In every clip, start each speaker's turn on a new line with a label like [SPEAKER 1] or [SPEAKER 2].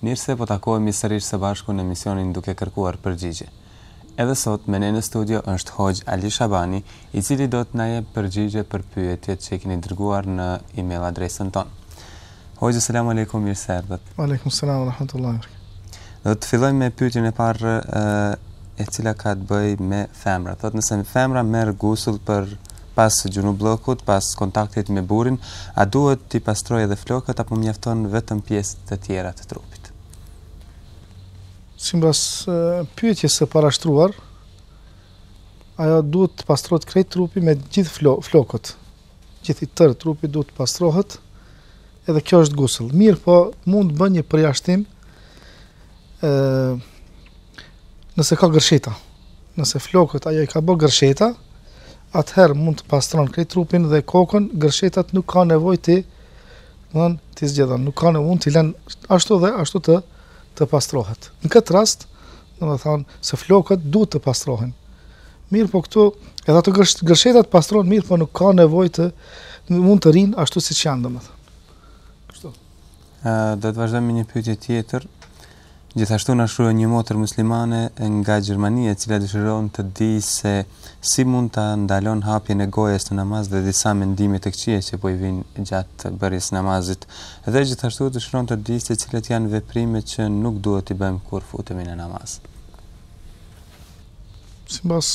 [SPEAKER 1] Mirë se po takohemi sërish së bashku në emisionin Duke Kërkuar Përgjigje. Edhe sot me ne në studio është Hoxhë Ali Shabani, i cili do të na jep përgjigje për pyetjet që i keni dërguar në email adresën tonë. Hoxhë selam alejkum, mirë se erdhët.
[SPEAKER 2] Alejkum selam rahmetullahi ve
[SPEAKER 1] Do të fillojmë me pyetjen e parë e cila ka të bëjë me femrat. Thotë nëse femra merr gusull për pas xhunubllëkut, pas kontaktit me burrin, a duhet t'i pastroj edhe flokët apo mjafton vetëm pjesët e tjera të trupit?
[SPEAKER 2] Simbas pyetjes së parashtruar, ajo duhet të pastrohet krejt trupi me gjithë flokët. Gjithë i tërë trupi duhet të pastrohet Edhe kjo është gusull. Mirëpo mund të bëjë një përjashtim e, nëse ka gërsheta. Nëse flokët ajo i ka bë gërsheta, atëherë mund të pastron krejt trupin dhe kokën, gërshetat nuk ka nevojë domethënë t'i zgjidhon, nuk ka nevojë mund t'i lën ashtu dhe ashtu të të pastrohet. Në këtë rast Domethënë se flokët duhet të pastrohen. Mirëpo këtu, edhe ato gërshetat pastrohen, mirëpo nuk ka nevojë të mund të rrinë ashtu siç janë, domethënë.
[SPEAKER 1] Kështu. Do të vazhdojmë me një pyetje tjetër. Gjithashtu na shkruan një motër muslimane nga Gjermania, e cila dëshiron të di se uh, Si mund ta ndalon hapjen e gojës në namaz dhe disa mendime të këqija që po i vijnë gjatë bërjes së namazit? Dhe gjithashtu dëshiron të di se cilat janë veprimet që nuk duhet t'i bëjmë kur futemi në namaz.
[SPEAKER 2] Sipas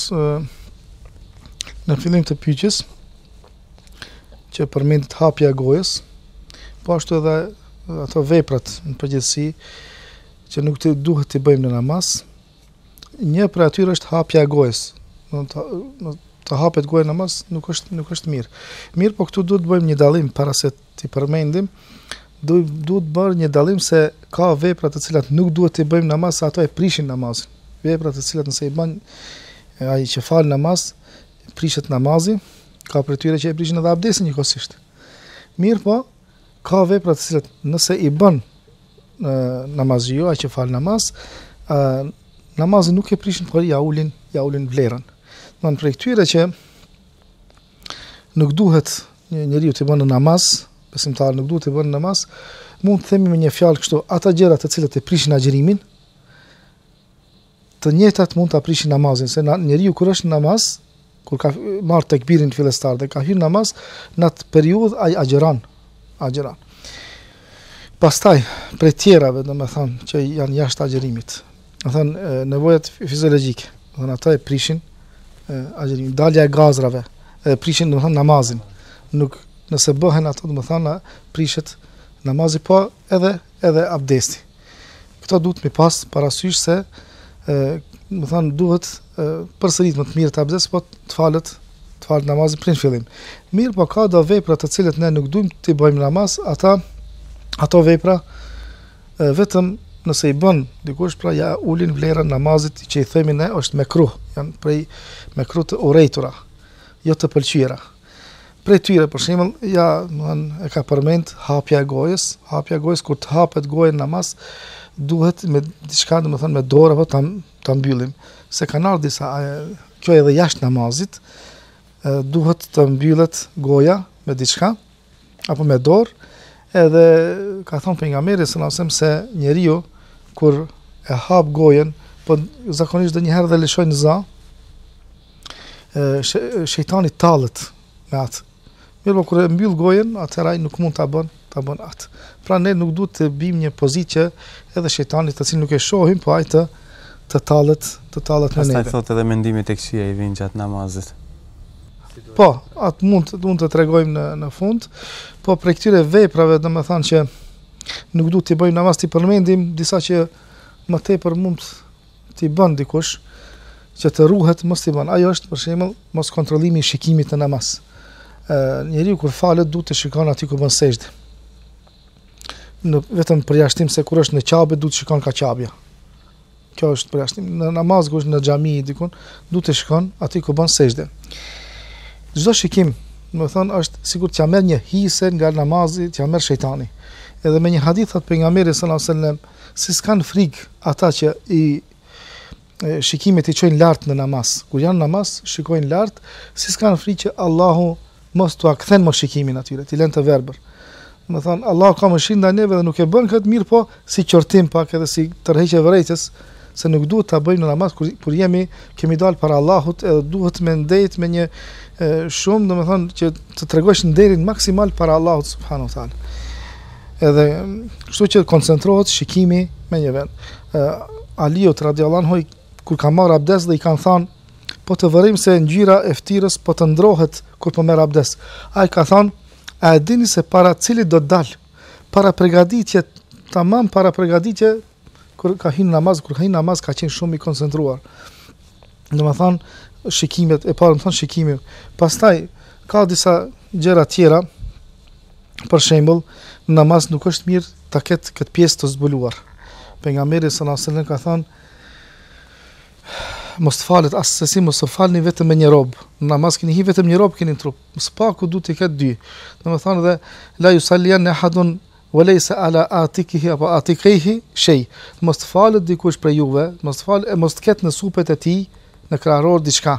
[SPEAKER 2] në fillim të pyetjes që përmendet hapja e gojës, po ashtu edhe ato veprat në përgjithësi që nuk duhet t'i bëjmë në namaz, Një prej atyre është hapja e gojës. Do të thotë të hapet goja në namaz nuk është nuk është mirë. Mirëpo këtu duhet të bëjmë një dallim para se t'i përmendim. Do duhet të bëjmë një dallim se ka vepra të cilat nuk duhet të bëjmë në namaz, ato e prishin namazin. Vepra të cilat nëse i bën ai që fal namaz, prishet namazi, ka prej tyre që e prishin edhe abdesin njëkohësisht. Mirëpo ka vepra të cilat nëse i bën namazliu, ai që fal namaz, a, namazin nuk e prishin, por ia ulin, ia ulin vlerën. Në në prej këtyre që nuk duhet njeriu t'i bën në namaz, besimtari nuk duhet t'i bën në namaz, mund të themi me një fjalë kështu, ata gjëra të cilat e prishin agjërimin, Të njëjtat mund ta prishin namazin, se na, njeriu kur është në namaz, kur ka marrë tekbirin fillestar dhe ka hyrë në namaz, në atë periudhë ai agjëron, agjëron. Pastaj prej të tjerave, domethënë, që janë jashtë agjërimit, domethënë nevojat fiziologjike, domethënë ato e prishin agjërimin, dalja e gazrave, e prishin domethënë namazin. Nuk nëse bëhen ato domethënë prishet namazi, po edhe edhe abdesti. Këto duhet me pas parasysh se domethënë duhet përsërit me marrë abdes, po të falet, të falet namazin prej në fillim. Mirëpo ka do vepra të cilat ne nuk duhet t'i bëjmë namaz, ata, ato vepra vetëm nëse i bën dikush pra ja ulin vlerën namazit që i themi ne është mekruh, janë pra mekruh të urrejtura, jo të pëlqyera. Prej tyre, për shembull, ja, domthon e ka përmend hapja e gojës, hapja e gojës kur të hapet goja në namaz, duhet me diçka, domthon me dorë apo ta ta mbyllim. Se kanë ardhur disa kjo edhe jashtë namazit, duhet të mbyllet goja me diçka, apo me dorë, edhe ka thonë për nga meri së nësem se njeri ju, kur e hap gojen, po zakonisht dhe njëherë dhe lëshon një za, shejtani tallet me atë. Mirëpo kur e mbyll gojen, atëherë ai nuk mund ta bën, ta bën atë. Pra ne nuk duhet të bim në një pozitë që edhe shejtani të cilin nuk e shohim, po ai të të tallet, të tallet me neve.
[SPEAKER 1] Pastaj thot edhe mendimet e këqija i vijnë gjatë namazit.
[SPEAKER 2] Po, atë mund të mund të tregojmë në në fund, po prej këtyre veprave, domethënë që nuk duhet t'i bëjmë namaz t'i përmendim disa që më tepër mund t'i bën dikush që të ruhet mos t'i bën. Ajo është për shembull mos kontrollimi i shikimit në namaz. Ë njeriu kur falet duhet të shikon aty ku bën sexhde. Një vetëm përjashtim se kur është në Qabe duhet të shikon ka Qabja. Kjo është përjashtim. Në namaz kur është në xhami dikun, duhet të shikon aty ku bën sexhde. Çdo shikim, domethënë është sikur t'ia merr një hise nga namazi, t'ia merr shejtani. Edhe me një hadith thot pejgamberi sallallahu alajhi wasallam, si s'kan frik ata që i shikimet i çojnë lart në namaz. Kur janë namaz, shikojnë lart, si s'kan frikë që Allahu Mos t'ua kthen më shikimin atyre, t'i lënë të verbër. Domethënë, Allahu ka mëshirë ndaj neve dhe nuk e bën këtë, mirëpo si qortim pak edhe si tërheqje vërejtjes, se nuk duhet ta bëjmë në namaz kur kur jemi kemi dalë para Allahut edhe duhet me ndejt me një e, shumë domethënë që të tregosh nderin maksimal para Allahut subhanahu wa taala. Edhe kështu që koncentrohet shikimi me një vend. Aliu radiallahu anhu kur ka marr abdes dhe i kanë thënë Po të vërejmë se ngjyra e fytyrës po të ndrohet kur po merr abdes. Ai ka thënë, A e dini se para cilit do të dalë? Parapërgatitje, tamam parapërgatitje, kur ka hy në namaz, kur ka hy në namaz, ka qenë shumë i koncentruar. Domethanë, shikimet, e para domethanë shikimi. Pastaj, ka disa gjera tjera, për shembull, në namaz nuk është mirë ta ketë këtë pjesë të zbuluar. Pejgamberi salallahu alejhi ve selem ka thanë, Mos të falet asesi mos të falni vetëm me një robë. Në namaz keni hi vetëm një robë keni në trup. Më së paku duhet të ketë dy. Domethanë dhe la yusallianna ahadun walaysa ala atikihi apo atikihi shay. Mos të falet dikush prej juve, mos të falet e mos të ketë në supet e tij në krahor diçka.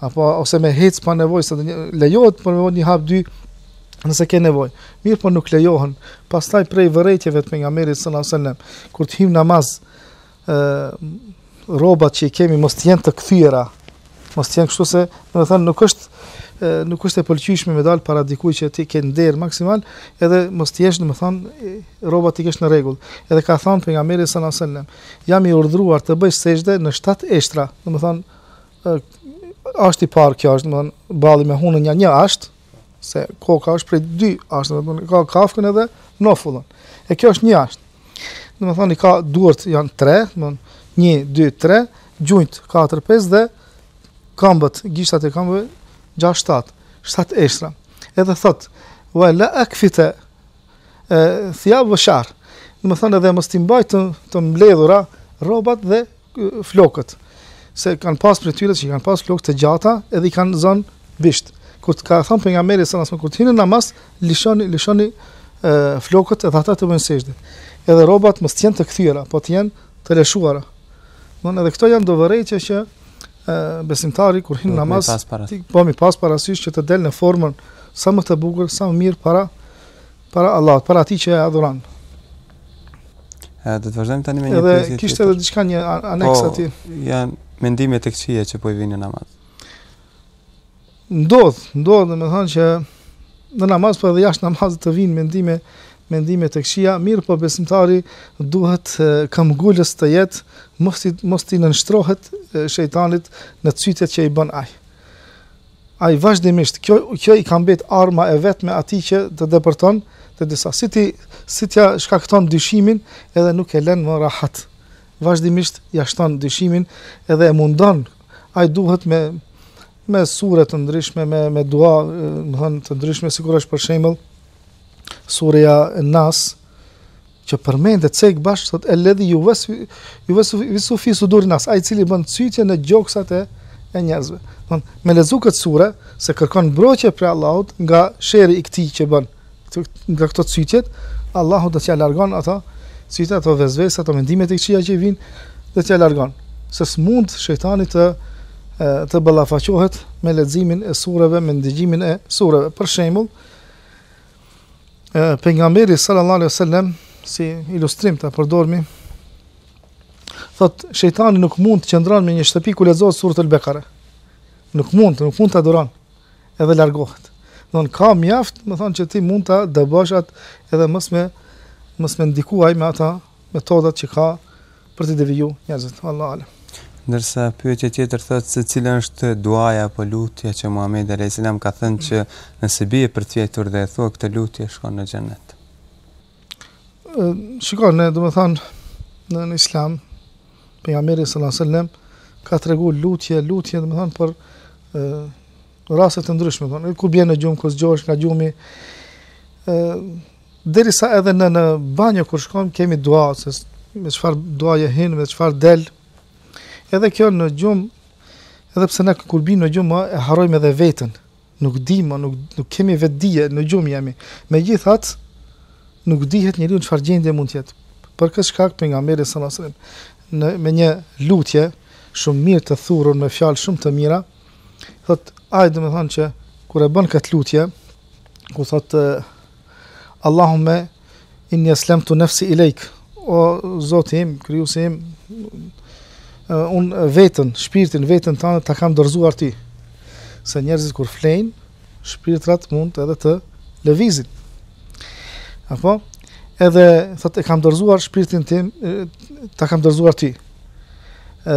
[SPEAKER 2] apo ose me hec pa nevojë se një, lejohet për me një hap, dy nëse ke nevojë. Mirëpo nuk lejohen. Pastaj prej vërejtjeve të pejgamberit sallallahu alajhi wasallam kur të him namaz ë rrobat që i kemi mos të jenë të kthyera. Mos të jenë kështu se, domethënë nuk është nuk është e pëlqyeshme me dal para dikujt që ti ke nder maksimal, edhe mos të jesh, domethon, rrobat t'i kesh në rregull. Edhe ka thënë pejgamberi sallallahu alajhi wasallam, jam i urdhëruar të bëj sexhde në 7 eshtra, domethon, Ashti i parë kjo është, domethënë, balli me hunën janë një asht, se koka është prej dy asht, domethënë, ka kafkën edhe nofullën. E kjo është një asht. Domethënë, i ka duart janë tre, domethënë, një, dy, tre, gjunjt 4 5 dhe kambët, gishtat e kambëve 6 7, 7 eshtra. Edhe thot, "Wa la akfita thiyab wa sha'r." Domethonë edhe mos t'i mbaj të, të mbledhura rrobat dhe flokët, se kanë pas prej tyre që kanë pas flokë të gjata edhe i kanë zënë bisht. Kurse ka thënë pejgamberi alejhi selam, kur të hini namaz, lishoni, lishoni e, flokët edhe ato të bëjnë sexhde. Edhe rrobat mos të jenë të kthyera, po të jenë të lëshuara. Domethënë edhe këto janë do vërejtje që e, besimtari kur hin namaz, po m'i pas parasysh që të del në formën sa më të bukur, sa më mirë para Para Allahut, para atij që e adhuron.
[SPEAKER 1] Edhe të vazhdojmë tani me një pyetje.
[SPEAKER 2] Edhe kishte edhe diçka një aneks
[SPEAKER 1] po,
[SPEAKER 2] aty.
[SPEAKER 1] Po, janë mendime të këqija që po i vijnë në namaz.
[SPEAKER 2] Ndodh, ndodh, domethonë që në namaz po edhe jashtë namazit të vijnë mendime mendime të këqija, mirëpo besimtari duhet kambëngulës të jetë, mos t'i mos i nënshtrohet shejtanit në cytjet që i bën ai. Ai vazhdimisht, kjo, kjo i ka mbet arma e vetme atij që të depërton te disa. Si t'i, si t'ja shkakton dyshimin edhe nuk e lën më rahat. Vazhdimisht ja shton dyshimin edhe e mundon. Ai duhet me me sure të ndryshme, me me dua, domethonë të ndryshme sikur është për shembull Surja Nas, që përmendet cek bash thot eledhi juves juvesvisu fi sudurin nas ai i cili bën cytje në gjoksat e e njerëzve thon me lezu kët sure se kërkon mbrojtje prej Allahut nga sherri i këtij që bën nga këto cytjet Allahu do t'ja largon ato cytja ato vezvesa ato mendime të këqija që vin do t'ja largon se s'mund shejtani të, të ballafaqohet me leximin e sureve me ndigjimin e sureve për shembull pejgamberi sallallahu alaihi wasallam si ilustrim ta përdormi thot shejtani nuk mund të qëndron me një shtëpi ku lexohet sura al-Baqara nuk mund nuk mund ta duron edhe largohet domethën ka mjaft domethën që ti mund ta dëbosh atë edhe mos me mos me ndikuaj me ata metodat që ka Për të devijuar njerëzit. Allahu alem.
[SPEAKER 1] Ndërsa pyetja tjetër thotë se cila është duaja apo lutja që Muhamedi alayhis salam ka thënë që nëse bie për të fjetur dhe e thua këtë lutje shkon në xhenet.
[SPEAKER 2] Shiko, ne domethën në, në Islam pejgamberi sallallahu alaihi wasallam ka treguar lutje, lutje domethën për ë raste të ndryshme, domethën kur bie në gjumë, kur zgjohesh nga gjumi, ë Derisa edhe në, në banjo kur shkojmë kemi dua, se me çfarë duaje hinë, me çfarë del. Edhe kjo në gjumë, edhe pse ne kur bimë në gjumë, e harrojmë edhe veten. Nuk dimë, nuk, nuk kemi vetëdije, në gjumë jemi. Megjithatë, nuk dihet njeriu në çfarë gjendje mund të jetë. Për këtë shkak pejgamberi sallallahu alaihi wasallam, në, me një lutje, shumë mirë të thurur, me fjalë shumë të mira, thot, ai domethënë që, kur e bën këtë lutje, ku thot, Allahumme inni aslemtu nefsi ilejk, o Zoti im, krijuesi im, unë veten, shpirtin, veten tanë ta kam dorëzuar ty. Se njerëzit kur flejnë, shpirtrat mund edhe të lëvizin. Apo? Edhe, thotë, e kam dorëzuar shpirtin tim, ta kam dorëzuar ty. E,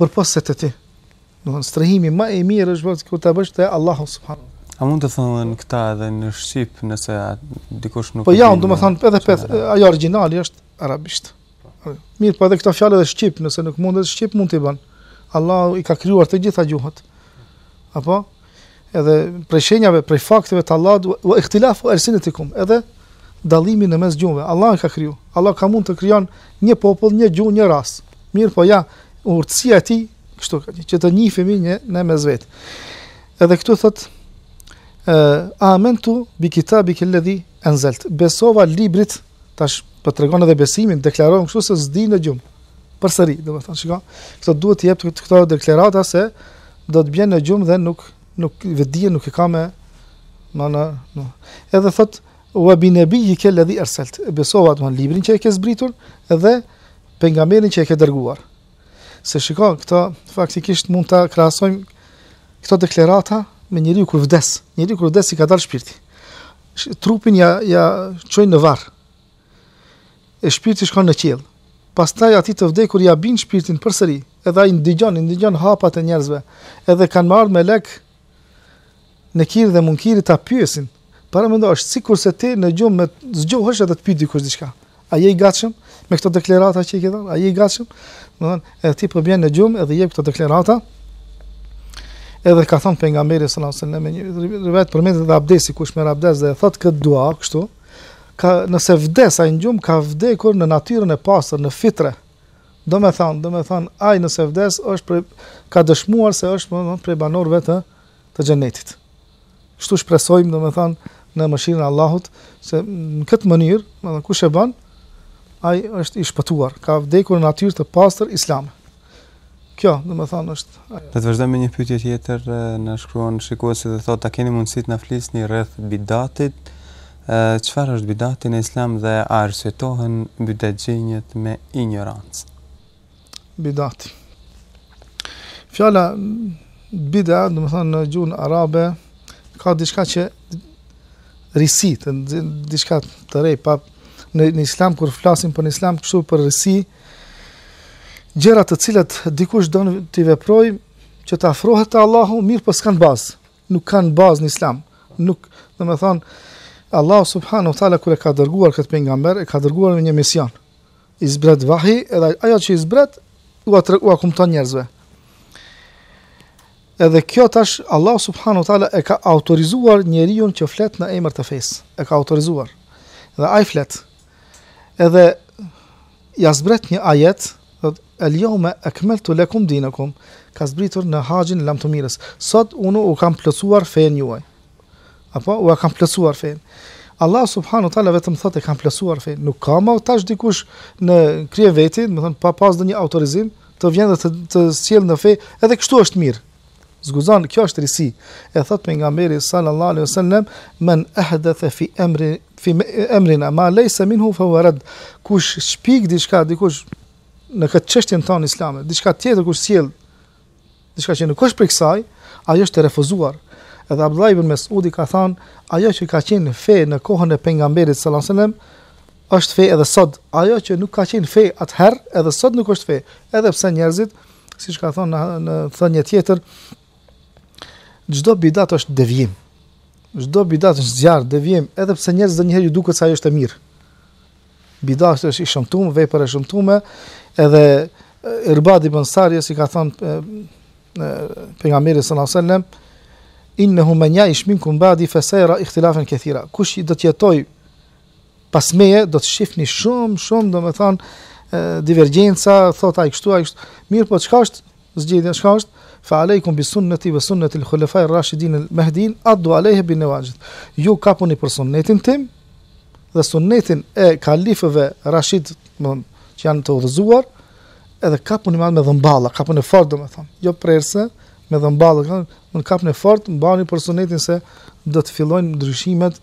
[SPEAKER 2] përpos se te ti. Domethënë strehimi më i mirë është vetë kur ta bësh te Allahu subhanahu.
[SPEAKER 1] A mund të thonë këta edhe në shqip nëse dikush nuk
[SPEAKER 2] Po ja, domethënë edhe pet, ajo origjinali është arabisht. Mirëpo edhe këto fjalë edhe shqip, nëse nuk mundet shqip mund t'i bën. Allahu i ka krijuar të gjitha gjuhët. Apo Edhe prej shenjave, prej fakteve të Allahut, wa ikhtilafu alsinatikum, edhe dallimi në mes gjuhëve. Allahu i ka kriju. Allahu ka mund të krijon një popull, një gjuhë, një racë. Mirëpo ja, urtësia e tij, kështu ka që të njihemi një në mes vet. Edhe këtu thot ë amentu bi kitabik alladhi anzalt. Besova librit, tash po tregon edhe besimin, deklaron kështu se s'di në gjumë. Përsëri, domethënë, shiko, këto duhet të jep këto deklarata se do të bjen në gjumë dhe nuk nuk vetëdije nuk e ka më në në në. Edhe thot wa bi nabiyyika alladhi arsalt. Besova atë librin që e ke zbritur dhe pejgamberin që e ke dërguar. Se shiko, këto faktikisht mund ta krahasojmë këto deklarata me njeriu kur vdes. Njeriu kur vdes i ka dalë shpirti. Trupin ia ia çojnë në varr. e shpirti shkon në qiell. Pastaj atij të vdekur ia bin shpirtin përsëri, edhe ai ndëgjon, i ndëgjon hapat e njerëzve, edhe kanë me ardhë melek Nekiri dhe Munkiri ta pyesin. Paramendo është sikurse ti në gjumë me u zgjohesh edhe të pyet dikush diçka. A je i gatshëm me këto deklarata që i ke dhënë? A je i gatshëm? Domethënë, edhe ti po bie në gjumë edhe jep këto deklarata. Edhe ka thënë pejgamberi sallallahu alajhi wasallam në një rivajet përmendet dhe abdesi kush merr abdes dhe e thot këtë dua kështu, ka nëse vdes ai në gjumë ka vdekur në natyrën e pastër në fitre. Domethënë, domethënë, ai nëse vdes është prej, ka dëshmuar se është prej banorëve të të xhenetit. Kështu shpresojmë, domethënë, në mëshirën e Allahut se në këtë mënyrë, do kush e bën, ai është i shpëtuar, ka vdekur në natyrë të pastër islame. Kjo, domethënë, është...
[SPEAKER 1] Dhe të vazhdojmë me një pyetje tjetër, na shkruan shikuesi dhe thotë, a keni mundësi të na flisni rreth bidatit, çfarë është bidati në islam dhe a arsyetohen bidatxhinjtë me injorancë?
[SPEAKER 2] Bidati. Fjala bida, domethënë, në gjuhën arabe, ka diçka që risi, diçka të re, pa në, në islam, kur flasim për islam, kështu për risi, gjëra të cilat dikush don t'i veprojë që të afrohet te Allahu, mirëpo s'kanë bazë. Nuk kanë bazë në Islam. Nuk, domethënë, Allah subhanahu wa taala kur e ka dërguar këtë pejgamber, e ka dërguar me një mision. I zbret vahi, edhe ajo që i zbret u atë u kumton njerëzve. Edhe kjo tash Allah subhanahu wa taala e ka autorizuar njeriun që flet në emër të fesë. E ka autorizuar. Dhe ai flet. Edhe ia zbret një ajet, thotë el yawma akmaltu lakum dinakum, ka zbritur në haxhin e lamtumirës. Sot unë u kam plotësuar fenë juaj. Apo u kam plotësuar fenë. Allah subhanahu taala vetëm thotë e kam plotësuar fenë. Nuk ka më tash dikush në krye veti, domethënë pa pas ndonjë autorizim, të vjen dhe të të sjell në fe, edhe kështu është mirë. S'guxon, kjo është risi. E thotë pejgamberi sallallahu alaihi wasallam, "Men ahdatha fi amri fi amrina ma laysa minhu fa huwa rad." Kush shpik diçka dikush në këtë çështjen tonë islame, diçka tjetër kush sjell diçka që nuk është prej kësaj, ajo është e refuzuar. Edhe Abdullah ibn Mesudi ka thënë, ajo që ka qenë fe në kohën e pejgamberit sallallahu alaihi wasallam, Është fe edhe sot, ajo që nuk ka qenë fe atëherë, edhe sot nuk është fe, edhe pse njerëzit, siç ka thënë në, në thënie tjetër, çdo bidat është devijim. Çdo bidat është zjarr devijim, edhe pse njerëzit ndonjëherë ju duket se ajo është e mirë. Bidati është i shëmtuar, vepër e shëmtuar, edhe Irbad ibn Sarijes i ka thënë pejgamberi sallallahu alajhi wasallam innehu man yaish minkum ba'di fa sayara ikhtilafan kathira kush do të jetojë Pas meje do të shihni shumë, shumë, domethënë, divergjenca, thotë ai kështu, ai kështu. Mirëpo çka është zgjidhja, çka është? Fa alejkum bi sunnati wa sunnati al-khulafa ar-rashidin al-mahdin addu alejha bin nawajid. Ju kapuni për sunnetin tim dhe sunnetin e kalifëve rashid, domethënë, që janë të udhëzuar, edhe kapuni madje me dhëmballa, kapuni fort domethënë, jo prerëse me dhëmballa, domethënë kapuni fort, mbahuni për sunetin se do të fillojnë ndryshimet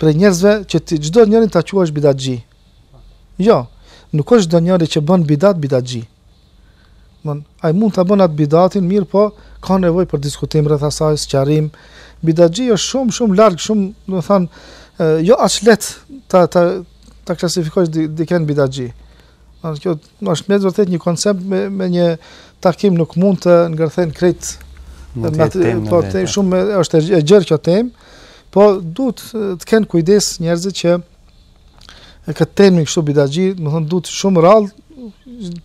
[SPEAKER 2] prej njerëzve që ti çdo njërin ta quash bidatxhi. Jo, nuk është çdo njëri që bën bidat bidatxhi. Don, ai mund ta bën atë bidatin, mirëpo ka nevojë për diskutim rreth asaj, sqarim. Bidatxhi është shumë shumë larg, shumë, domethënë, jo aq lehtë ta ta ta klasifikosh dikend bidatxhi. Ëh kjo është me të vërtetë një koncept me me një takim nuk mund të ngërthejmë krejt me atë po të shumë është e gjerë kjo temë, po duhet të kenë kujdes njerëzit që këtë temë kështu bidatxhi, domethënë duhet shumë rrallë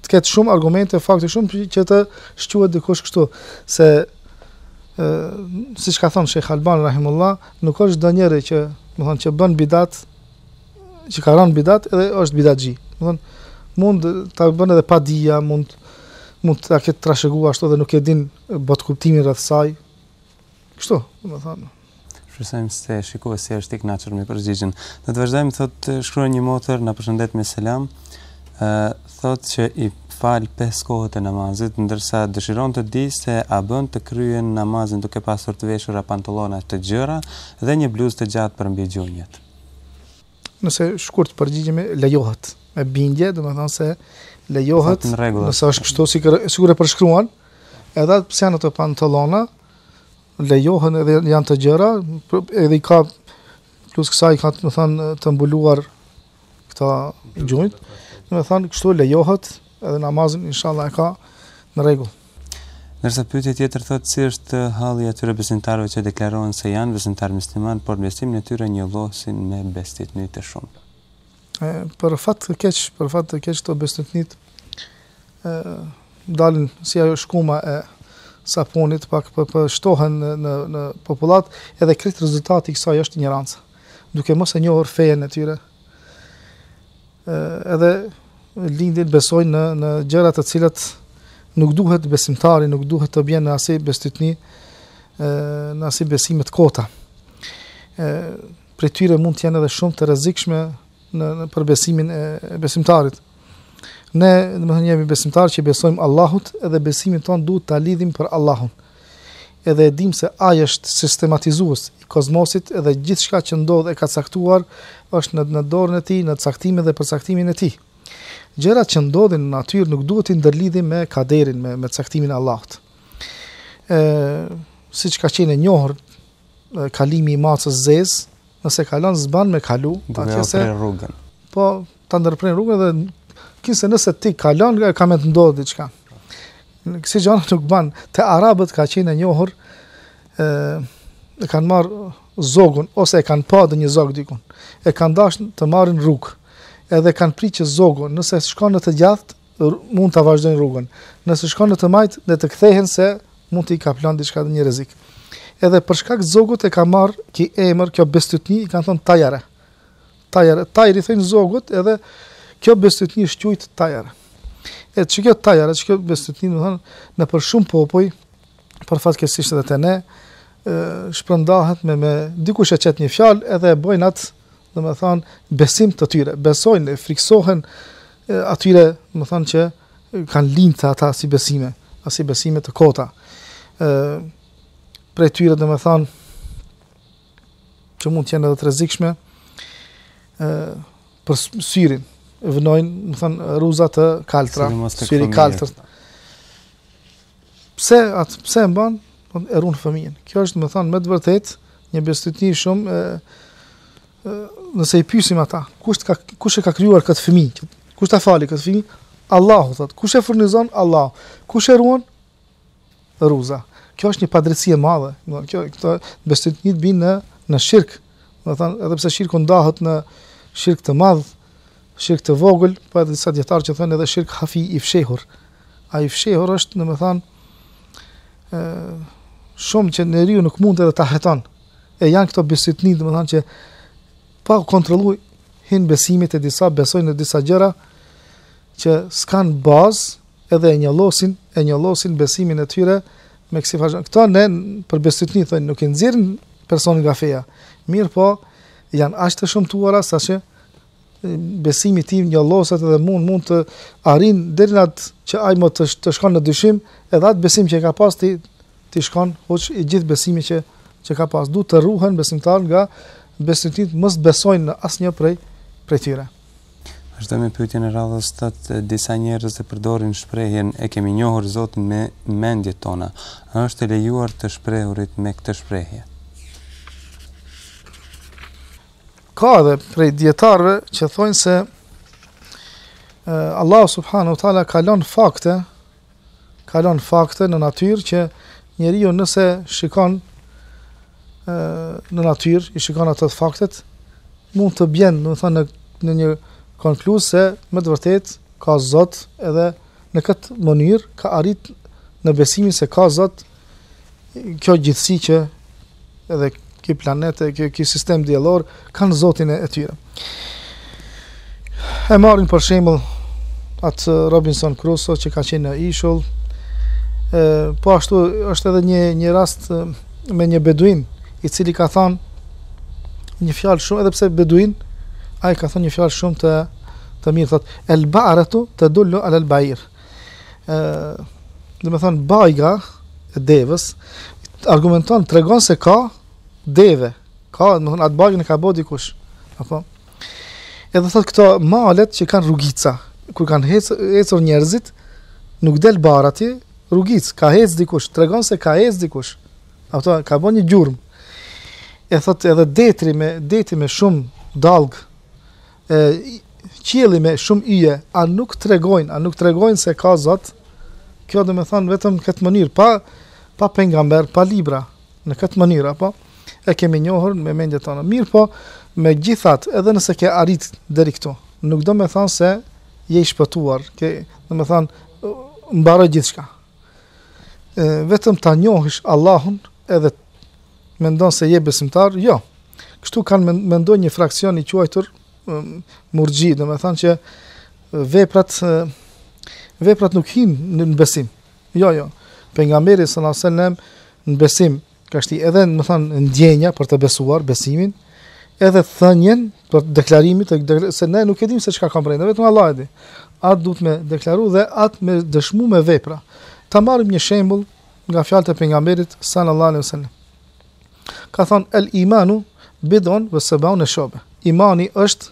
[SPEAKER 2] të ketë shumë argumente, fakte shumë që të shquhet dikush kështu, se ë siç ka thënë Sheikh Alban rahimahullah, nuk është çdo njëri që, domethënë që bën bidat që ka rënë bidat edhe është bidatxhi. Domethënë mund ta bën edhe pa dije, mund mund ta ketë trashëguar ashtu dhe nuk e din fort kuptimin rreth saj. Kështu, domethënë.
[SPEAKER 1] Shpresojmë se shikuesi është i kënaqur me përgjigjen. Do të vazhdojmë thotë shkruan një motër na përshëndet me selam. ë thotë që i fal pesë kohët e namazit, ndërsa dëshiron të di se a bën të kryen namazin duke pasur të veshura pantallona të gjëra dhe një bluzë të gjatë përmbi gjunjët.
[SPEAKER 2] Nëse shkurt përgjigjemi lejohet me bindje, domethënë se lejohet nëse është kështu sikur e përshkruan, edhe pse janë ato pantallona, lejohen edhe janë të gjëra, edhe i ka plus kësaj domethënë të mbuluar këta gjunjt, domethënë kështu lejohet Edhe namazin inshallah e ka në rregull.
[SPEAKER 1] Ndërsa pyetja tjetër thotë si është halli i atyre besimtarëve që deklarohen se janë besimtarë musliman, por besimin e tyre e njollosin me bestytni të shumta.
[SPEAKER 2] Ë për fat të keq, për fat të keq këto bestytnitë dalin si ajo shkuma e sapunit po për përhapen shtohen në në në popullatë, edhe këtë rezultati i kësaj është ignoranca. Duke mos e njohur fejen e tyre, edhe lindin besojnë në në gjëra të cilat nuk duhet besimtari, nuk duhet të bjen në asnjë bestytni, në asnjë besime të kota. ë Prej tyre mund të jenë edhe shumë të rrezikshme në në për besimin e besimtarit. Ne, domethënë jemi besimtarë që besojmë Allahut dhe besimin tonë duhet ta lidhim për Allahun. Edhe e dimë se Ai është sistematizues i kozmosit dhe gjithçka që ndodh e ka caktuar është në në dorën e Tij, në caktimin dhe përcaktimin e Tij. Gjërat që ndodhin në natyrë nuk duhet t'i ndërlidhim me kaderin, me me caktimin e Allahut. Ë siç ka qenë e njohur kalimi i macës së zezë, nëse kalon s'ban me kalu, atje se
[SPEAKER 1] rrugën.
[SPEAKER 2] Po, ta ndërprin rrugën dhe kinse nëse ti kalon ka me të ndodhë diçka. Kësi gjana nuk ban, te arabët ka qenë e njohur, e, e kanë marrë zogun, ose e kanë pa ndonjë zog dikun, e kanë dashtë të marrin rrugë, edhe kanë prit që zogu, nëse shkon në të djathtë, mund të vazhdojnë rrugën, nëse shkon në të majtë, duhet të kthehen se mund t'i kaplon diçka ndonjë rrezik. Edhe për shkak të zogut e ka marrë ky emër, kjo bestytni, i kanë thonë tajare, Tajr, tajr i thonë zogut edhe kjo bestytni është qujt tajare. E që kjo tajare, e që kjo bestytni, domethënë, nëpër shumë popuj, për fatkeqësisht edhe te ne, shpërndahet me, me dikush e qet një fjalë edhe e bojnë atë, domethënë, besim të tyre, besojnë, e friksohen atyre, domethënë që kanë lindë te ata si besime, si besime të kota. E, prej tyre, domethënë, që mund të jenë edhe të rrezikshme ë për syrin vënojnë, domethënë rruza të kaltra, syri
[SPEAKER 1] i
[SPEAKER 2] kaltër. Pse at pse e mban? Po e run fëmijën. Kjo është, domethënë, me të vërtetë një bestytni shumë e, e nëse i pyesim ata, kush ka kush e ka krijuar këtë fëmijë? Kush ta fali këtë fëmijë? Allahu thot, kush e furnizon? Allahu. Kush e ruan? Rruza. Kjo është një padrejtësi e madhe. Domethënë këto bestytnit bijnë në në shirk. Domethënë edhe pse shirku ndahet në shirk të madh, shirk të vogël, po edhe disa dijetarë që thonë edhe shirk hafi i fshehur. Ai i fshehur është, domethënë, ë shumë që njeriu nuk mund edhe ta heton. E janë këto bestytni, domethënë që pa kontrolluar i hijnë besimit e disa besojnë në disa gjëra, që s'kan bazë edhe e njollosin, e njollosin besimin e tyre me kësi faqën. Këta nëpër bestytni, domethënë, nuk e nxjerrin personin nga feja. Mirëpo, janë aq të shëmtuara, saqë besimi t'i njolloset edhe mund, mund të arin deri në atë që ai mo të, të shkon në dyshim, edhe atë besim që e ka pas t'i, t'i shkon huq i gjithë besimi që, që ka pas. Duhet të ruhen besimtarët nga bestytnit mos besojnë në asnjë prej, prej tyre.
[SPEAKER 1] Vazhdojmë me pyetjen e radhës, thotë disa njerëz e përdorin shprehjen e kemi njohur Zotin me mendjet tona. A është e lejuar të shprehurit me këtë shprehje?
[SPEAKER 2] Ka edhe prej dijetarëve që thonë se Allahu subhanahu wa taala ka lënë fakte ka lënë fakte në natyrë që njeriu nëse shikon në natyrë, i shikon ato faktet, mund të bjen, domethënë në në një konkluzë se me të vërtetë ka Zot edhe në këtë mënyrë ka arrit në besimin se ka Zot kjo gjithësi që edhe ky planet e ky, ky sistem diellor kanë zotin e tyre. E marrim për shembull atë Robinson Crusoe që ka qenë në ishull, e, po ashtu është edhe një, një rast me një beduin i cili ka thonë një fjalë shumë, edhe pse beduin, ai ka thonë një fjalë shumë të, të mirë, thotë, el ba'retu tedullu alel ba'ir ë domethënë bajga e devës argumenton tregon se ka deve ka domethënë atë bajgën e ka bë dikush apo edhe thot këto malet që kanë rrugica kur kanë ecur ecur njerëzit nuk del bar aty rrugic ka ec dikush tregon se ka ec dikush ato ka bën një gjurmë e thot edhe detri me deti me shumë dallgë e, qielli me shumë yje, a nuk tregojnë, a nuk tregojnë se ka Zot? Kjo domethënë vetëm këtë mënyrë, pa pa pejgamber, pa libra, në këtë mënyrë apo e kemi njohur me mendjet tona. Mirëpo, megjithatë, edhe nëse ke arrit deri këtu, nuk domethënë se je i shpëtuar, ke, domethënë, mbaru gjithçka. vetëm ta njohësh Allahun edhe mendon se je besimtar, jo. Kështu kanë mendu një fraksion i quajtur murxhi, domethanë që veprat, veprat nuk hyjnë në besim. Jo, jo. Pejgamberi alejhi selam në besim, Ka shti edhe domethënë ndjenja për të besuar, besimin, edhe thënien për deklarimit, se ne nuk e dimë se çka ka mbrenda, vetëm Allahu e di. Atë duhet me deklaru dhe atë me dëshmu me vepra. Ta marrim një shembull nga fjalët e pejgamberit, salallahu alejhi ve selem. Ka thonë, el imanu bid'un ve seb'une shu'be. Imani është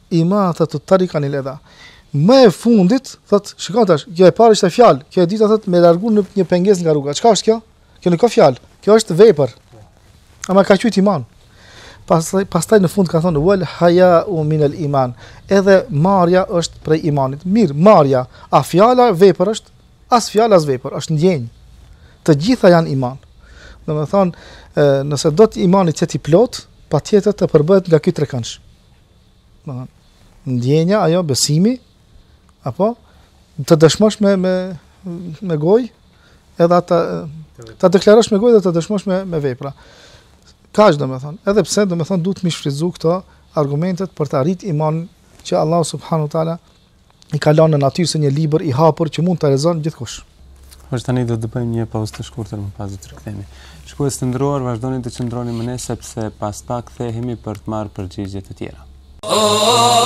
[SPEAKER 2] Imaatatu tariq anil adha. Më e fundit, thot, shikoj tash, kjo e parë ishte fjalë, kjo e dyta thot me largu një pengesë nga rruga. Çka është kjo? Kjo nuk ka fjalë, kjo është vepër. Ama ka qujt iman. Pastaj pastaj në fund ka thënë wal haya'u min al iman. Edhe marrja është prej imanit. Mirë, marrja, a fjala vepër është? As fjalë as vepër, është ndjenjë. Të gjitha janë iman. Domethënë, nëse do të imani të jetë i plotë, patjetër të përbëhet nga ky trekëndësh. Ndjenja, ajo, besimi, apo, ta dëshmosh me, me, me gojë, edhe ata, ta deklarosh me gojë dhe ta dëshmosh me, me vepra. Kaq domethënë, edhe pse domethënë duhet m'i shfrytëzu këto argumentet për të arrit imanin që Allahu subhanehu ve teala i ka lënë në natyrë si një libër i hapur që mund ta lexon gjithkush.
[SPEAKER 1] Tani do të bëjmë një pauzë të shkurtër më pas do të rikthehemi. Shikues të nderuar, vazhdoni të qëndroni me ne sepse pas pak kthehemi për të marrë përgjigje të tjera. Oh.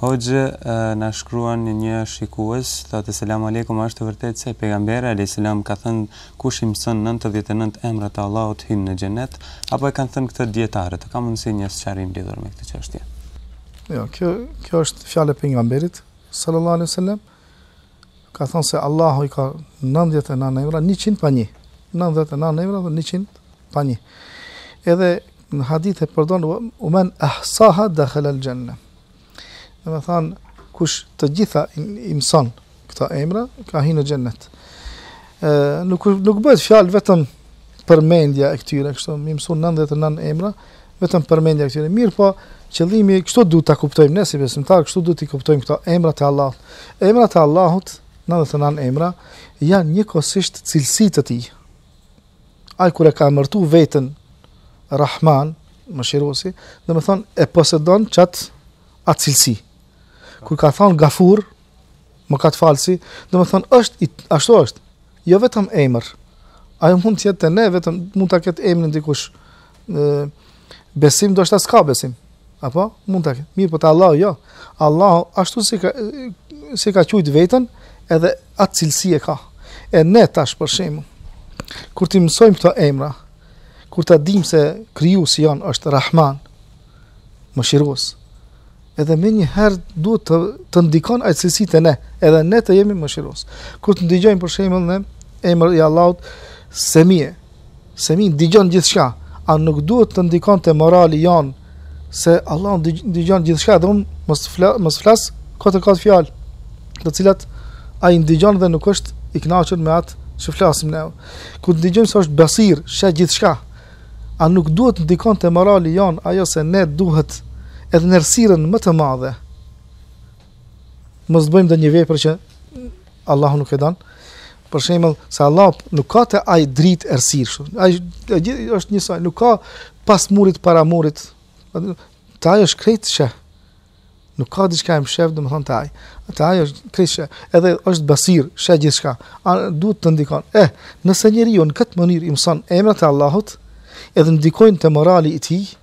[SPEAKER 1] Hoxhë na shkruan një shikues, thotë selamu alejkum a është e vërtetë se pejgamberi alejhi selam ka thënë kush i mëson nëntëdhjetë e nëntë emrat e Allahut hyn në xhenet apo e kanë thënë këtë dijetarët a ka mundësi një sqarim lidhur me këtë çështje.
[SPEAKER 2] Jo, kjo kjo është fjalë e pejgamberit sallallahu alejhi ve selam. ka thënë se Allahu i ka 99 emra, 100 pa një. 99 emra dhe 100 pa një. Edhe në hadith e përdon u men ahsaha dakhal al janna. Domethënë kush të gjitha i mëson këto emra, ka hyrë në xhennet. Ë nuk nuk bëhet fjalë vetëm përmendja e këtyre, kështu me i mësu 99 emra, vetëm përmendja e këtyre. Mirpo qëllimi kështu duhet ta kuptojmë ne si besimtarë, kështu duhet të kuptojmë këto emrat e Allahut. Emrat e Allahut, 99 emra, janë njëkohësisht cilësi të tij. Ai kur e ka emërtu veten Rahman, mëshiruesi, do të thotë e posedon çat atë cilësi. Kur ka thon Gafur, mëkatfalësi, do të thotë është i, ashtu është. Jo vetëm emër. Ajo mund te ne vetëm mund ta ketë emrin dikush Besim, ndoshta s'ka besim. Apo mund ta ketë. Mirëpo te Allahu jo. Allahu ashtu si e ka si e ka qujt veten, edhe atë cilësi e ka. E ne tash për shembull, kur t'i mësojmë këto emra, kur ta dimë se krijuesi jonë është Rahman, mëshirues. Edhe menjëherë duhet të, të ndikon ajo cilësi te ne, edhe ne të jemi mëshirues. Kur të ndigjojmë për shembull emrin e Allahut Semi, e Semi ndigjon gjithçka, a nuk duhet të ndikon te morali jonë, se Allahu ndigjon gjithçka, dhe unë mos flas, mos flas kot kot fjalë, të cilat ai i ndigjon dhe nuk është i knaqun me atë që flasim ne. Kur të ndigjojmë se është basir, sheh gjithçka, A nuk duhet të ndikon te morali jonë ajo se ne duhet edhe në errësirën më të madhe mos të bëjmë ndonjë vepër që Allahu nuk e don? Për shembull, se Allahu nuk ka te ai dritë errësirë. Ai është njësoj, nuk ka pas murit para murit. Te ai është krejt sheh Nuk ka diçka e mshef, do të thotë te ai. Te ai është krijues, edhe është basir, sheh gjithçka. A duhet të ndikon? Eh, nëse njeriu në këtë mënyrë i mëson emrat e Allahut, edhe ndikojnë te morali i tij,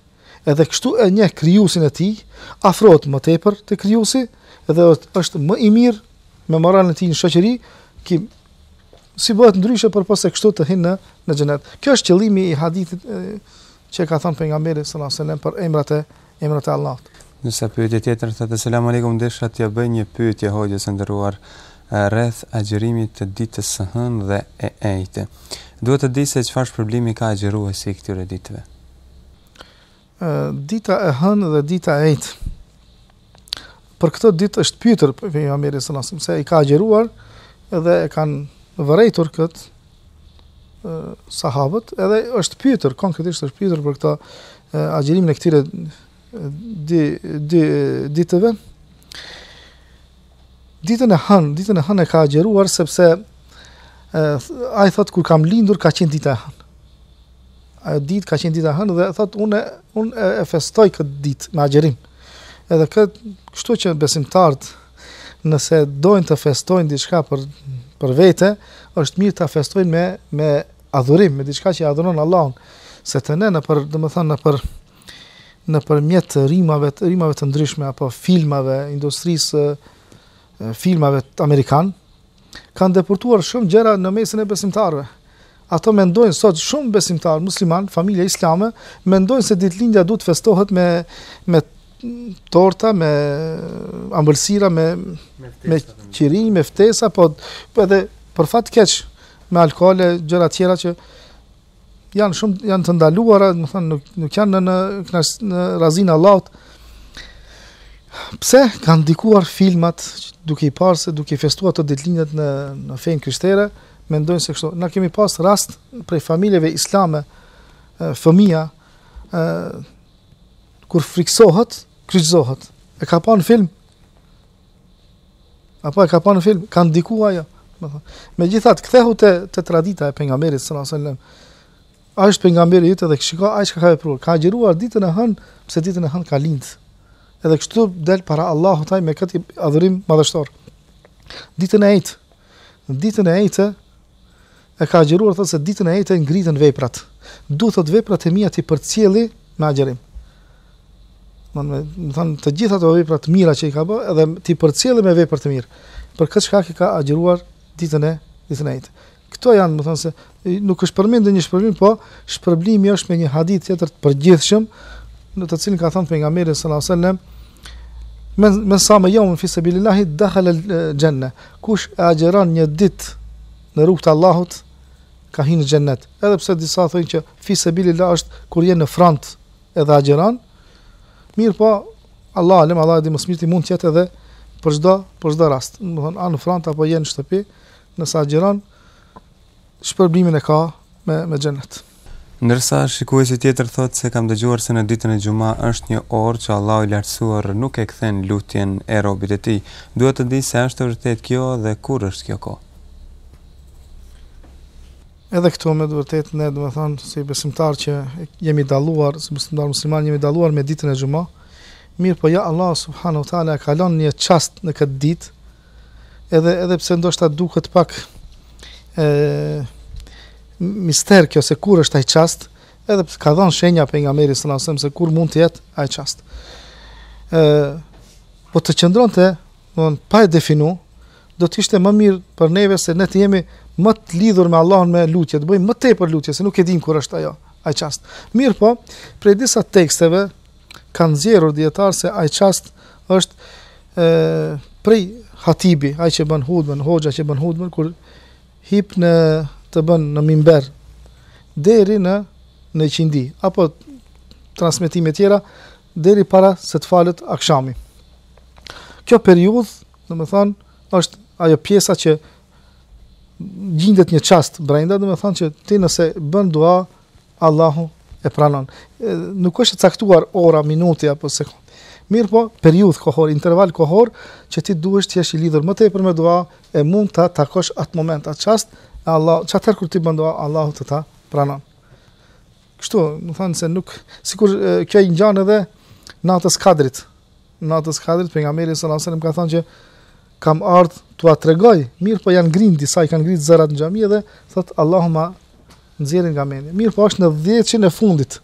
[SPEAKER 2] edhe kështu e njeh krijuesin e tij, afrohet më tepër te krijuesi, edhe është më i mirë me moralin e tij në shoqëri, si bëhet ndryshe përpos se kështu të hynë në në xhenet. Kjo është qëllimi i hadithit Që ka thënë pejgamberi sallallahu alejhi dhe sellem për emrat e emrat e Allahut?
[SPEAKER 1] Një pyetje tjetër thotë selam aleikum desha t'ja bëj një pyetje hoxhës së nderuar rreth agjërimit të ditës së hënë dhe e ejte. Du të di se çfarë shpërblimi ka agjëruesi i këtyre ditëve.
[SPEAKER 2] Dita e hënë dhe dita e ejtë për këto ditë është pyetur pejgamberi sallallahu alajhi wasallam se i ka agjëruar dhe e kanë vërejtur kët sahabët edhe është pyetur konkretisht është pyetur për këtë agjërimin e këtyre di di ditëve ditën e hën ditën e hën e ka agjëruar sepse ai thotë kur kam lindur ka qenë dita e hën Ajo ditë ka qenë dita e hënë dhe thotë unë unë e festoj këtë ditë me agjerim. Edhe këtë, kështu që besimtarët nëse dojnë të festojnë diçka për për vete, është mirë ta festojnë me me adhurim, me diçka që adhuron Allahun, se të ne në për, domethënë në për nëpërmjet rrymave, rrymave të ndryshme apo filmave, industrisë filmave amerikan, kanë depurtuar shumë gjëra në mesin e besimtarëve. Ato mendojnë sot shumë besimtarë musliman, familje islame, mendojnë se ditëlindja duhet të festohet me me torta me ambëlsira me me qirinj, me ftesa, po, po edhe për fat keq me alkool e gjëra tjera që janë shumë janë të ndaluara, do të thotë nuk nuk janë në në knaq në razinë e Allahut. Pse kanë ndikuar filmat duke i parë se duke i festuar ato ditëlindjet në në fenë krishtere, mendojnë se kështu. Na kemi pas rast prej familjeve islame fëmia ë kur friksohet, kryqëzohet. E ka pa në film Apo e ka pa në film, ka ndiku ajo. Megjithatë, kthehu te, te tradita e pejgamberit, alejhi selam, ai është pejgamberi jot dhe shiko, ai çka ka vepru, ka agjëruar ditën e hënë, pse ditën e hënë ka lindë. Edhe kështu del para Allahut ai me këtë adhurim madhështor. Ditën e ejtë, ditën e ejtë, E ka agjëruar thotë se ditën e ejte ngriten veprat. Du, thotë, veprat e mia t'i përcjelli me agjërim. Domethënë të gjitha ato vepra të mira që i ka bë, edhe t'i përcjelli me vepër të mirë. Për këtë shkak i ka agjëruar ditën e ditën e ejte. Këto janë, domethënë se nuk është përmendë një shpërblim, po shpërblimi është me një hadith tjetër të përgjithshëm, në të cilin ka thënë pejgamberi sallallahu alajhi wasallam, men men sama jomen fi sabilillah dakhal al janna kush e agjeron një ditë Në rrugë të Allahut ka hyrë në xhennet. Edhe pse disa thonë që fi sabilillah është kur je në front edhe agjeron, mirë po Allah alem Allah e di më së miri mund të jetë edhe për çdo për çdo rast. Domethënë a në front apo je në shtëpi, nëse agjeron shpërblimin e ka me me xhennet.
[SPEAKER 1] Ndërsa, shikuesi tjetër thotë se kam dëgjuar se në ditën e Xhuma është një orë që Allahu i Lartësuar nuk e kthen lutjen e robit të Tij. Dua të di se a është e vërtetë kjo dhe kur është kjo kohë.
[SPEAKER 2] Edhe këtu me të vërtetë ne domethënë si besimtarë që jemi dalluar, si besimtarë muslimanë jemi dalluar me ditën e Xhuma, mirëpo ja Allahu subhanahu wa taala e ka lënë një çast në këtë ditë Edhe edhe pse ndoshta duket pak ë mister kjo se kur është ai çast, edhe pse ka dhënë shenja pejgamberi sallallahu alajhi wasallam se kur mund të jetë ai çast. ë po të qëndronte, domethënë pa e definu, do të ishte më mirë për neve se ne të jemi më të lidhur me Allahun me lutje, të bëjmë më tepër lutje se nuk e dimë kur është ajo, ai çast. Mirëpo, prej disa teksteve kanë nxjerrur dijetarët se ai çast është e prej hatibi, ai që bën hutben, hoxha që bën hutben kur hip në të bën në mimber deri në iqindi apo transmetime tjera deri para se të falet akshami. Kjo periudhë, domethënë, është ajo pjesa që gjindet një çast brenda, domethënë që ti nëse bën dua Allahu e pranon. Nuk është e caktuar ora, minuti apo sekond. Mirëpo, periudhë kohore, interval kohor, që ti duhesh të jesh i lidhur më tepër me dua, e mund ta takosh atë moment, atë çast, e Allah, që atëherë kur ti bën dua, Allahu të ta pranon. Kështu, domethënë se nuk, sikur kjo i ngjan edhe natës kadrit, natës kadrit, pejgamberi sallallahu alajhi wasallam ka thënë që kam ardhë t'ua tregoj, mirëpo janë grindë disa, i kanë ngrit zërat në xhami edhe, thotë Allahu ma nxjerri nga mendja. Mirëpo është në dhjetëshin e fundit.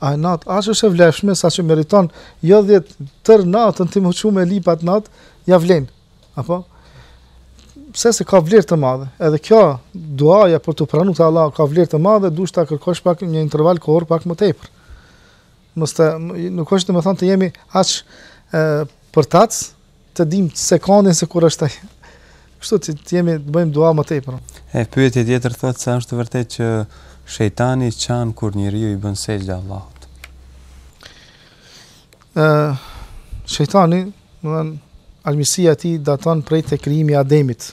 [SPEAKER 2] Ajo natë aq është e vlefshme sa që meriton jo dhjetë tërë natën ti me u çu me lyp atë natë, ja vlen. Apo pse se ka vlerë të madhe. Edhe kjo duaja për t'u pranuar te Allahu ka vlerë të madhe, duhet ta kërkosh pak një interval kohor pak më tepër. Mos të nuk është domethënë të jemi aq përtac të dim sekondën se kur është ai. Kështu ti të jemi të bëjmë dua më tepër.
[SPEAKER 1] E pyetja tjetër thotë se a është vërtet që shejtani qan kur njeriu i bën sexhde Allahut.
[SPEAKER 2] Ë shejtani, do të thotë armiqësia e tij daton prej te krijimi i Ademit.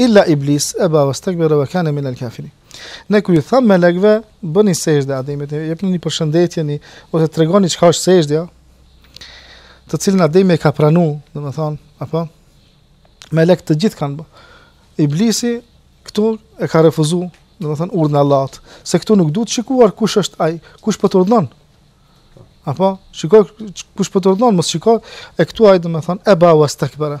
[SPEAKER 2] Illa iblis eba vestekbere ve kane minel kafirin. Ne kur ju thamë melekve, bëni sexhde Ademit, jepni një përshëndetje, një, ose tregoni çka është sexhde, ja? të cilën Ademi e ka pranu, domethënë, apo, melekët gjithë kanë bë. Iblisi, këtu e ka refuzu, domethënë, urdhrin e Allahut, se këtu nuk duhet shikuar kush është aj, kush po të urdhnon, apo, shiko, kush po të urdhnon, mos shiko, e këtu aj, domethënë, eba vestekbere,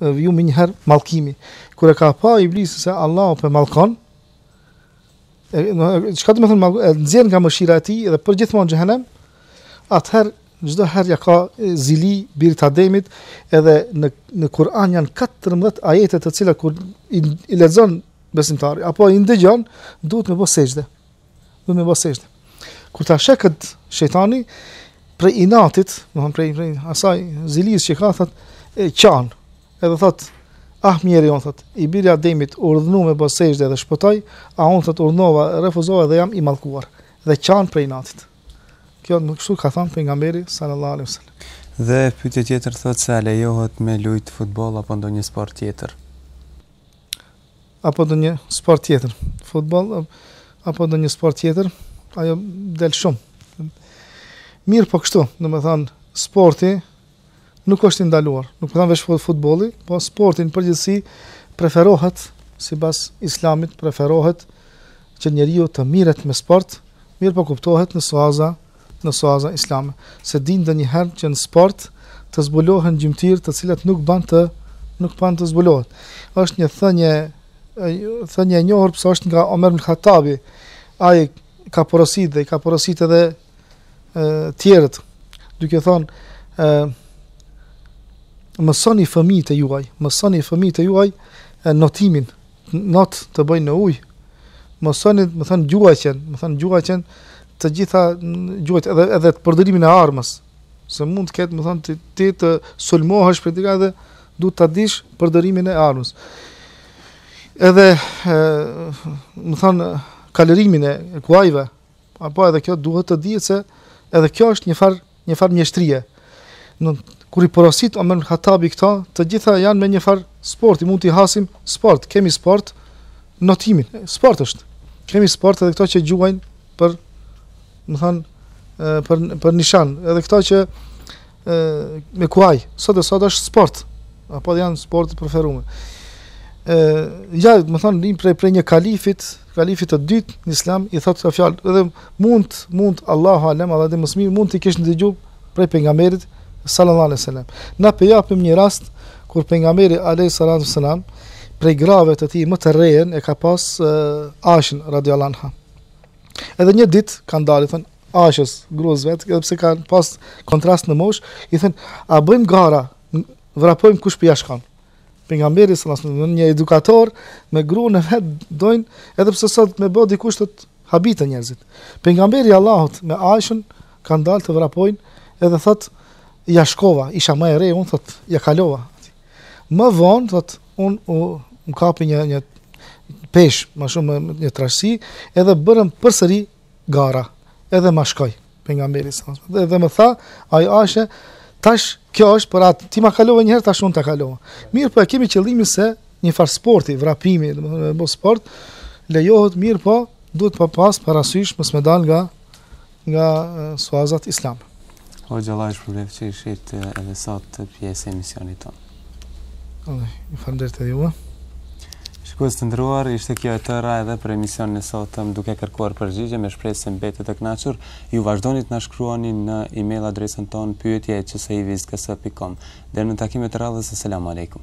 [SPEAKER 2] Vjen menjëherë mallkimi. Kur e ka pa Iblisi se Allahu po e mallkon, çka domethënë mallkon, e nxjerr nga mëshira e tij dhe përgjithmonë xhehenem, atëherë çdo herë ia ka zili birit të Ademit edhe në në Kur'an janë 14 ajete të cilat kur i, i lexon besimtari apo i ndëgjon duhet me bo sexhde Duhet me bo sexhde. Kur ta sheh këtë shejtani, prej inatit, domethënë prej, prej asaj zilisë që ka, thot, e qan. Edhe thot, ah mjeri, unë thot, i biri Ademit u urdhnu me bo sexhde dhe shpëtoi, a unë thot u urdhnova, refuzova dhe jam i mallkuar. Dhe qan prej inatit. Kjo kështu ka thënë pejgamberi, sallallahu alaihi wasallam.
[SPEAKER 1] Dhe pyetja tjetër thot se a lejohet me lujt futbol apo ndonjë sport tjetër.
[SPEAKER 2] apo ndonjë sport tjetër, futboll apo ndonjë sport tjetër, ajo del shumë. Mirëpo kështu, domethanë, sporti nuk është i ndaluar, nuk po them po veç futbolli, po sporti në përgjithsi preferohet, sipas islamit preferohet, që njeriu të miret me sport, mirëpo kuptohet në suaza, në suaza islame, se di ndonjëherë që në sport të zbulohen gjymtyrë të cilat nuk ban të nuk ban të zbulohen. Është një thënie thënie e njohur po që është nga Omer ibn Khattabi. Ai ka porosit dhe ka porosit edhe tjerët duke thon ë mësoni fëmijët e juaj, mësoni fëmijët e juaj notimin Not të bëjnë në ujë. Mësoni, domethënë, gjuajtjen, domethënë, gjuajtjen të gjitha gjuajtjet edhe, edhe të përdorimin e armës. Se mund të ketë, domethënë, ti të sulmohesh për diçka edhe duhet ta dish përdorimin e armës. Edhe, e, domethënë, kalërimin e kuajve, Apo edhe kjo duhet të dihet se edhe kjo është një far një far mjeshtrie. kur i porosit Omer ibn Khattabi këto, të gjitha janë me një far sporti, mund t'i hasim sport, kemi sport notimin, sport është. Kemi sport edhe këto që gjuajnë për, me thënë, për për nishan, edhe këto që e, me kuaj, sot e sot është sport, apo dhe janë sport të preferume. E, ja, me thënë, një prej, prej një kalifit, kalifit të dytë në islam, i thotë këto fjalë, edhe mund, mund, Allahu alem, Allahu e di më së miri, mund të kishte ndëgju prej pejgamberit, sallallahu alejhi ve selam. Na pe japim një rast, kur pejgamberi alejhi salatu selam, prej grave të tij më të renë, e ka pas e, Aishen, radijallahu anha. Edhe një ditë, kanë dalë, i thënë, Aishes, gruas vet, edhe pse kanë pas kontrast në moshë, i thënë, a bëjmë gara, vrapojmë kush po ia shkon. Pejgamberi sallallahu alejhi ve selam një edukator, me gruan e vet, dojnë, edhe pse sot me bo dikush të habiten njerëzit. Pejgamberi i Allahut, me Aishen, kanë dalë të vrapojnë, edhe thotë, ia shkova, isha më e re, unë, thotë, ia kalova. Më vonë, thotë, unë më kapi një, një peshë, më shumë një trashësi, edhe bëmë përsëri gara. Edhe ma shkoi pejgamberi. Dhe, dhe më tha, ai Aisha, tash kjo është për atë, ti ma kalove një herë, tash unë ta kalova. Mirëpo e kemi qëllimin se një far sporti, vrapimi, domethënë bo sport, lejohet, mirëpo duhet me pas parasysh mos me dal nga nga suazat islam.
[SPEAKER 1] Hoxhë, Allahu ju shpërbleftë që ishit edhe sot pjesë e emisionit tonë.
[SPEAKER 2] Allah, ju faleminderit edhe ju.
[SPEAKER 1] Shikues të nderuar, ishte kjo e tëra edhe për emisionin e sotëm duke kërkuar përgjigje me shpresë se mbetët të kënaqur. Ju vazhdoni të na shkruani në email adresën tonë pyetje@csivis.com. Deri në takimet e radhës, selam aleikum.